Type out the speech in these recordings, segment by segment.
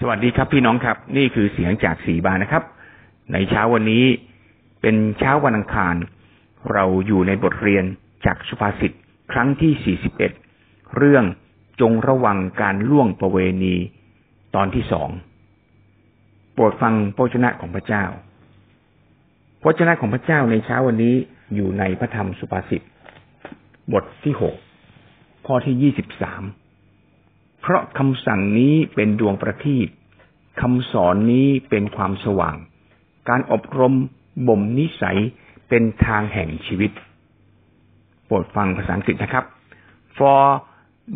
สวัสดีครับพี่น้องครับ นี่คือเสียงจากสีบานนะครับ ในเช้าวันนี้เป็นเช้าวันอังคาร เราอยู่ในบทเรียนจากสุภาษิตครั้งที่ 41 เรื่องจงระวังการล่วงประเวณี ตอนที่สองโปรดฟังพระชนะของพระเจ้าพระชนะของพระเจ้าในเช้าวันนี้อยู่ในพระธรรมสุภาษิตบทที่หกข้อที่ยี่สิบสาม เพราะคำสั่งนี้เป็นดวงประทีปคำสอนนี้เป็นความสว่าง การอบรมบ่มนิสัยเป็นทางแห่งชีวิต โปรดฟังภาษาอังกฤษนะครับ for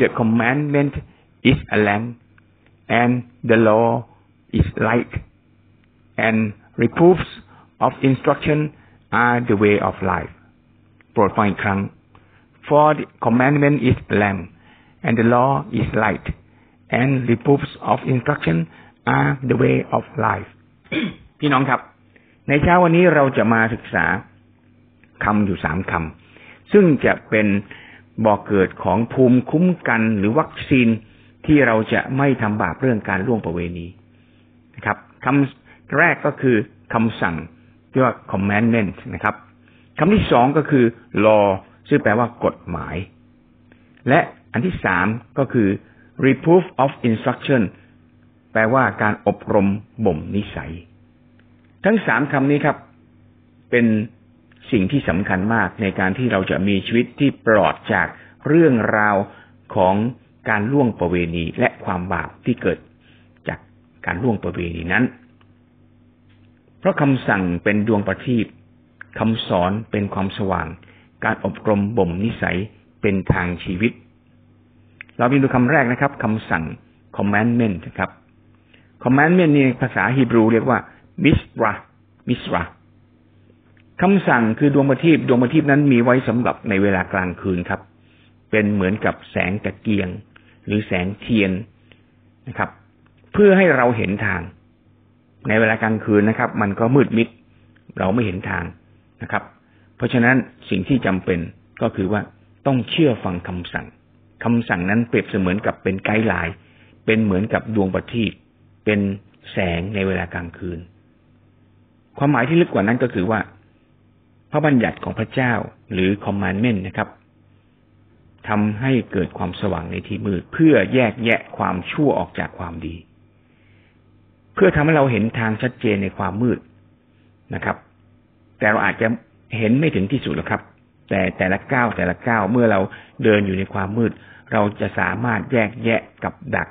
the commandment is a lamp and the law is light and reproofs of instruction are the way of life โปรดฟังอีกครั้ง for the commandment is a lamp and the law is light and reproofs of instruction are the way of life พี่น้องครับ ในเช้าวันนี้เราจะมาศึกษาคำอยู่สามคำซึ่งจะเป็นบอกเกิดของภูมิคุ้มกันหรือวัคซีนที่เราจะไม่ทำบาปเรื่องการล่วงประเวณีนะครับคำแรกก็คือคำสั่งเรียกว่า commandment นะครับคำที่สองก็คือ law ซึ่งแปลว่ากฎหมาย และอันที่สามก็คือ reproof of instruction แปลว่าการอบรมบ่มนิสัย ทั้งสามคำนี้ครับ เป็นสิ่งที่สำคัญมากในการที่เราจะมีชีวิตที่ปลอดจากเรื่องราวของการล่วงประเวณีและความบาปที่เกิดจากการล่วงประเวณีนั้น เพราะคำสั่งเป็นดวงประทีปคำสอนเป็นความสว่าง การอบรมบ่มนิสัยเป็นทางชีวิต เราไปดูคำแรกนะครับคำสั่ง commandment ครับ commandment นี่ภาษาฮีบรูเรียกว่า misra misra คำสั่งคือดวงประทีปดวงประทีปนั้นมีไว้สำหรับในเวลากลางคืนครับ เป็นเหมือนกับแสงตะเกียง หรือแสงเทียนนะครับ เพื่อให้เราเห็นทาง ในเวลากลางคืนนะครับ มันก็มืดมิด เราไม่เห็นทางนะครับ เพราะฉะนั้นสิ่งที่จำเป็นก็คือว่าต้องเชื่อฟังคำสั่ง คำสั่งนั้นเปรียบเสมือนกับเป็นไกด์ไลน์ เป็นเหมือนกับดวงประทีปเป็นแสงในเวลากลางคืน ความหมายที่ลึกกว่านั้นก็คือว่า พระบัญญัติของพระเจ้าหรือ commandment นะครับทำให้เกิดความสว่างในที่มืด เพื่อแยกแยะความชั่วออกจากความดี เพื่อทำให้เราเห็นทางชัดเจนในความมืดนะครับ แต่เราอาจจะเห็นไม่ถึงที่สุดหรอกครับ แต่แต่ละก้าวแต่ละก้าวเมื่อเราเดินอยู่ในความมืด เราจะสามารถแยกแยะกับดัก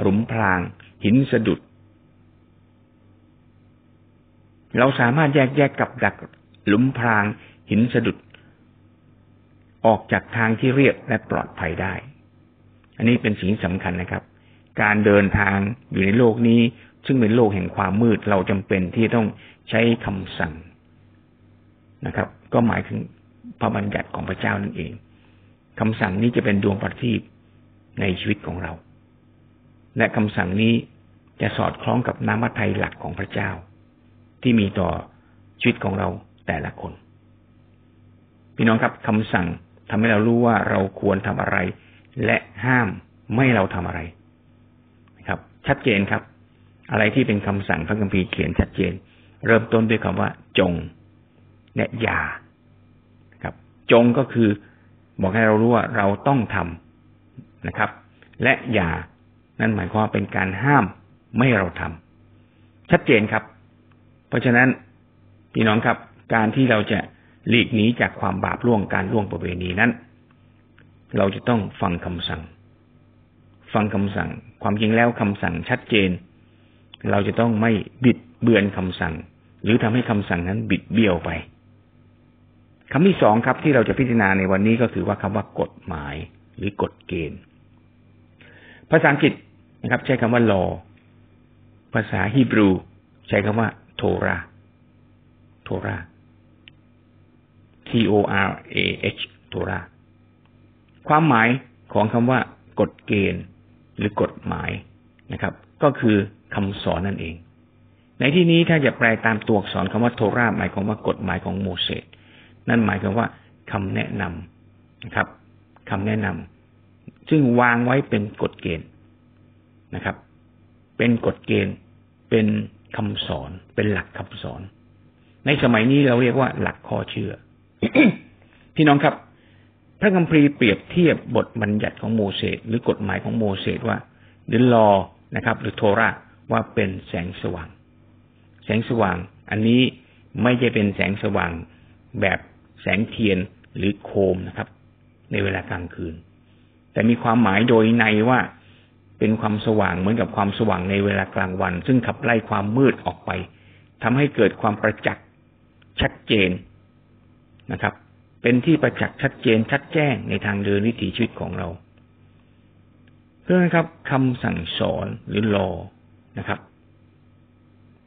หลุมพราง หินสะดุด เราสามารถแยกแยะกับดัก หลุมพราง หินสะดุด ออกจากทางที่เรียบและปลอดภัยได้ อันนี้เป็นสิ่งสำคัญนะครับ การเดินทางอยู่ในโลกนี้ ซึ่งเป็นโลกแห่งความมืดเราจำเป็นที่ต้องใช้คำสั่งนะครับ ก็หมายถึง พระบัญญัติของพระเจ้านั่นเองคำสั่งนี้จะเป็นดวงประทีปในชีวิตของเรา และคำสั่งนี้จะสอดคล้องกับน้ำมัทยหลักของพระเจ้า ที่มีต่อชีวิตของเราแต่ละคน พี่น้องครับคำสั่งทำให้เรารู้ว่าเราควรทำอะไร และห้ามไม่เราทำอะไรครับ ชัดเจนครับ อะไรที่เป็นคำสั่งพระคัมภีร์เขียนชัดเจน เริ่มต้นด้วยคำว่าจงและอย่า จงก็คือ บอกให้เรารู้ว่าเราต้องทำนะครับ และอย่านั่นหมายความว่าเป็นการห้ามไม่ให้เราทำชัดเจนครับ เพราะฉะนั้นพี่น้องครับ การที่เราจะหลีกหนีจากความบาปล่วงการล่วงประเวณีนั้น เราจะต้องฟังคำสั่ง ฟังคำสั่ง ความจริงแล้วคำสั่งชัดเจน เราจะต้องไม่บิดเบือนคำสั่ง หรือทำให้คำสั่งนั้นบิดเบี้ยวไป คำที่สองครับที่เราจะพิจารณาในวันนี้ก็คือว่าคำว่ากฎหมายหรือกฎเกณฑ์ ภาษาอังกฤษนะครับ ใช้คำว่า law ภาษาฮีบรู ใช้คำว่าโทราโทรา T O R A H โทราความหมายของคำว่ากฎเกณฑ์หรือกฎหมายนะครับ ก็คือคำสอนนั่นเอง ในที่นี้ถ้าจะแปลตามตัวอักษรคำว่าโทราหมายความว่ากฎหมายของโมเสส นั่นหมายถึงว่าคำแนะนำนะครับคำแนะนำซึ่งวางไว้เป็นกฎเกณฑ์นะครับ เป็นกฎเกณฑ์เป็นคำสอนเป็นหลักคำสอน ในสมัยนี้เราเรียกว่า หลักข้อเชื่อ พี่น้องครับ พระคัมภีร์เปรียบเทียบบทบัญญัติของโมเสสหรือกฎหมายของโมเสสว่าหรือลอนะครับ หรือโทราว่าเป็นแสงสว่าง แสงสว่าง อันนี้ไม่ใช่เป็นแสงสว่างแบบ แสงเทียนหรือโคมนะครับ ในเวลากลางคืน แต่มีความหมายโดยในว่าเป็นความสว่างเหมือนกับความสว่างในเวลากลางวัน ซึ่งขับไล่ความมืดออกไปทำให้เกิดความประจักษ์ชัดเจนนะครับ เป็นที่ประจักษ์ชัดเจนชัดแจ้งในทางเดินวิถีชีวิตของเรา เพื่อนะครับคำสั่งสอนหรือ law นะครับ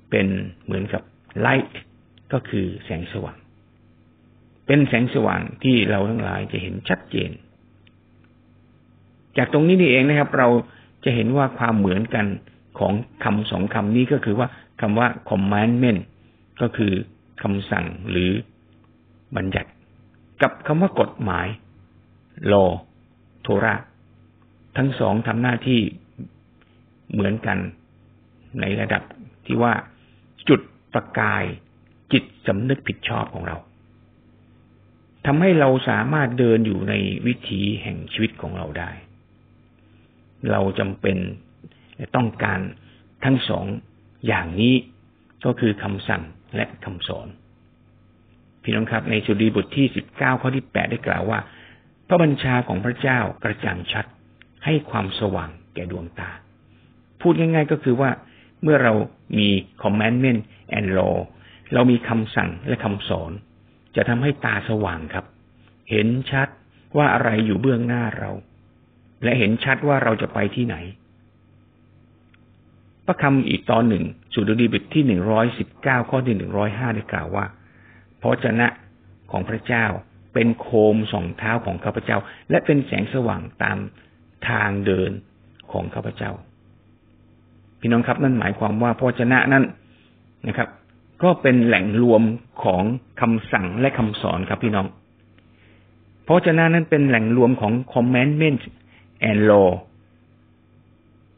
เป็นเหมือนกับ light ก็คือแสงสว่าง เป็นแสงสว่างที่เราทั้งหลายจะเห็นชัดเจน จากตรงนี้นี่เองนะครับ เราจะเห็นว่าความเหมือนกันของคำสองคำนี้ก็คือว่าคำว่า commandment ก็คือคำสั่งหรือบัญญัติ กับคำว่ากฎหมาย law โทราทั้งสองทำหน้าที่เหมือนกันในระดับที่ว่าจุดประกายจิตสำนึกผิดชอบของเรา ทำให้เราสามารถเดินอยู่ในวิถีแห่งชีวิตของเราได้ เราจำเป็นต้องการทั้งสองอย่างนี้ก็คือคำสั่งและคำสอน พี่น้องครับในสุดีบทที่สิบเก้าข้อที่แปดได้กล่าวว่า พระบัญชาของพระเจ้ากระจ่างชัดให้ความสว่างแก่ดวงตา พูดง่าย ๆก็คือว่าเมื่อเรามี commandment and law เรามีคำสั่งและคำสอน จะทำให้ตาสว่างครับ เห็นชัดว่าอะไรอยู่เบื้องหน้าเรา และเห็นชัดว่าเราจะไปที่ไหน พระคำอีกตอนหนึ่งสุดดีบิทที่หนึ่งร้อยสิบเก้าข้อที่หนึ่งร้อยห้าได้กล่าวว่าพระเจ้าของพระเจ้าเป็นโคมสองเท้าของข้าพเจ้า และเป็นแสงสว่างตามทางเดินของข้าพเจ้า พี่น้องครับนั่นหมายความว่าพระเจ้านั้นนะครับ ก็เป็นแหล่งรวมของคำสั่งและคำสอนครับพี่น้อง เพราะฉะนั้นนั้นเป็นแหล่งรวมของ commandment and law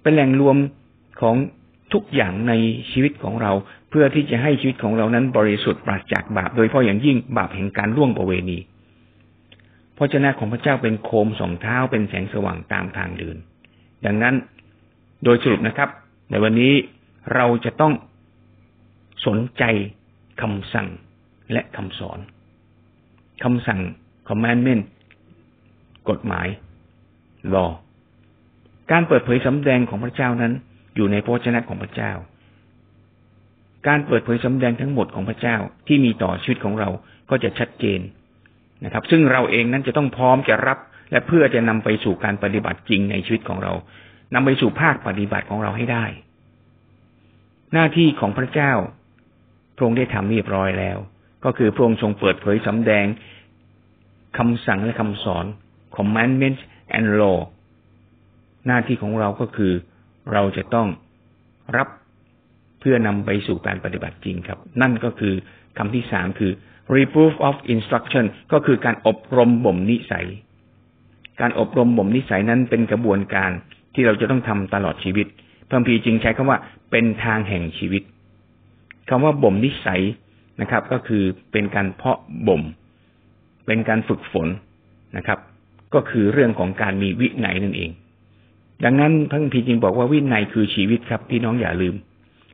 เป็นแหล่งรวมของทุกอย่างในชีวิตของเรา เพื่อที่จะให้ชีวิตของเรานั้นบริสุทธิ์ปราศจากบาป โดยเฉพาะอย่างยิ่งบาปแห่งการล่วงประเวณีพระเจ้าของพระเจ้าเป็นโคมสองเท้าเป็นแสงสว่างตามทางเดิน ดังนั้นโดยสรุปนะครับ ในวันนี้เราจะต้อง สนใจคำสั่งและคำสอนคำสั่ง commandment กฎหมาย law การเปิดเผยสำแดงของพระเจ้านั้น อยู่ในพระชนะของพระเจ้า การเปิดเผยสำแดงทั้งหมดของพระเจ้าที่มีต่อชีวิตของเราก็จะชัดเจนนะครับ ซึ่งเราเองนั้นจะต้องพร้อมจะรับ และเพื่อจะนำไปสู่การปฏิบัติจริงในชีวิตของเรานำไปสู่ภาคปฏิบัติของเราให้ได้ หน้าที่ของพระเจ้า พระองค์ได้ทำเรียบร้อยแล้ว ก็คือพระองค์ทรงเปิดเผยสำแดงคำสั่งและคำสอน commandment and law หน้าที่ของเราก็คือเราจะต้องรับเพื่อนำไปสู่การปฏิบัติจริงครับ นั่นก็คือคำที่สามคือ reproof of instruction ก็คือการอบรมบ่มนิสัย การอบรมบ่มนิสัยนั้นเป็นกระบวนการที่เราจะต้องทำตลอดชีวิตพระพีจึงใช้คำว่าเป็นทางแห่งชีวิต คำว่าบ่มนิสัยนะครับ ก็คือเป็นการเพาะบ่ม เป็นการฝึกฝนนะครับ ก็คือเรื่องของการมีวินัยนั่นเอง ดังนั้นพระคัมภีร์จึงบอกว่าวินัยคือชีวิตครับพี่น้องอย่าลืม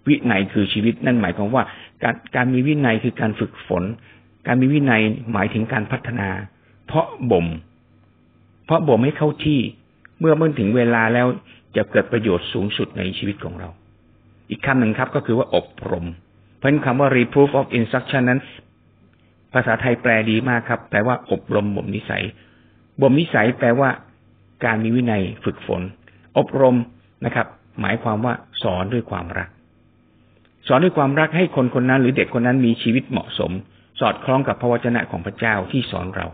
วินัยคือชีวิตนั่นหมายความว่า การการมีวินัยคือการฝึกฝน การมีวินัยหมายถึงการพัฒนา เพาะบ่ม เพาะบ่มให้เข้าที่เมื่อเมื่อถึงเวลาแล้วจะเกิดประโยชน์สูงสุดในชีวิตของเรา อีกคำหนึ่งครับก็คือว่าอบรม เพราะคำว่า reproof of instruction นั้น ภาษาไทยแปลดีมากครับ แปลว่าอบรมบ่มนิสัย บ่มนิสัยแปลว่า การมีวินัยฝึกฝน อบรมนะครับ หมายความว่าสอนด้วยความรัก สอนด้วยความรักให้คนคนนั้นหรือเด็กคนนั้นมีชีวิตเหมาะสม สอดคล้องกับพระวจนะของพระเจ้าที่สอนเรา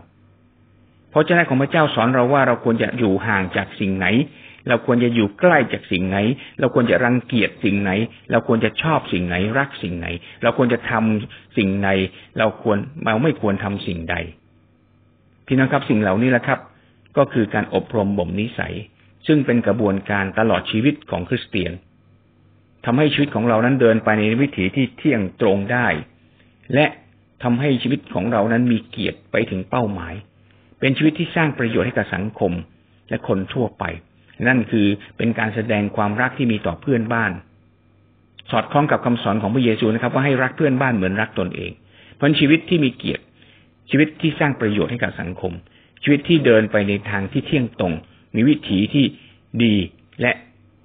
พระวจนะของพระเจ้าสอนเราว่าเราควรจะอยู่ห่างจากสิ่งไหน เราควรจะอยู่ใกล้จากสิ่งไหน เราควรจะรังเกียจสิ่งไหน เราควรจะชอบสิ่งไหนรักสิ่งไหน เราควรจะทำสิ่งใดเราควรเราไม่ควรทำสิ่งใด พี่น้องครับสิ่งเหล่านี้แหละครับ ก็คือการอบรมบ่มนิสัย ซึ่งเป็นกระบวนการตลอดชีวิตของคริสเตียนทำให้ชีวิตของเรานั้นเดินไปในวิถีที่เที่ยงตรงได้ และทำให้ชีวิตของเรานั้นมีเกียรติไปถึงเป้าหมาย เป็นชีวิตที่สร้างประโยชน์ให้กับสังคมและคนทั่วไป นั่นคือเป็นการแสดงความรักที่มีต่อเพื่อนบ้าน สอดคล้องกับคำสอนของพระเยซูนะครับ ว่าให้รักเพื่อนบ้านเหมือนรักตนเอง เพราะชีวิตที่มีเกียรติ ชีวิตที่สร้างประโยชน์ให้กับสังคม ชีวิตที่เดินไปในทางที่เที่ยงตรง มีวิถีที่ดีและ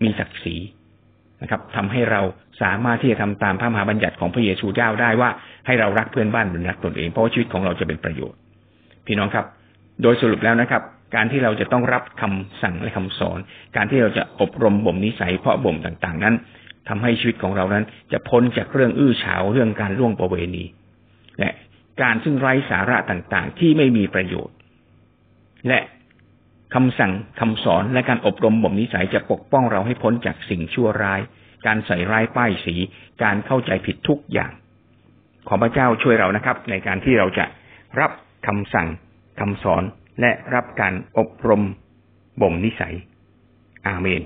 มีศักดิ์ศรีนะครับทำให้เราสามารถที่จะทำตามพระมหาบัญญัติของพระเยซูเจ้าได้ว่าให้เรารักเพื่อนบ้านเหมือนรักตนเองเพราะว่าชีวิตของเราจะเป็นประโยชน์ พี่น้องครับ โดยสรุปแล้วนะครับ การที่เราจะต้องรับคำสั่งและคำสอน การที่เราจะอบรมบ่มนิสัยเพาะบ่มต่างๆ นั้นทำให้ชีวิตของเรานั้น จะพ้นจากเรื่องอื้อฉาวเรื่องการล่วงประเวณี และการซึ่งไร้สาระต่างๆ ที่ไม่มีประโยชน์ และคำสั่งคำสอนและการอบรมบ่มนิสัยจะปกป้องเราให้พ้นจากสิ่งชั่วร้าย การใส่ร้ายป้ายสี การเข้าใจผิดทุกอย่าง ขอพระเจ้าช่วยเรานะครับ ในการที่เราจะรับคำสั่งคำสอน และรับการอบรมบ่มนิสัย อาเมน